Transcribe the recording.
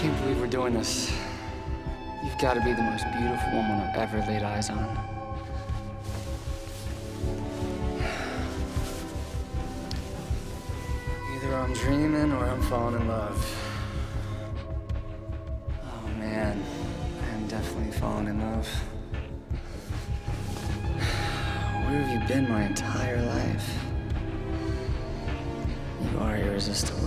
can't believe we're doing this. You've got to be the most beautiful woman I've ever laid eyes on. Either I'm dreaming or I'm falling in love. Oh man, I'm definitely falling in love. Where have you been my entire life? You are irresistible.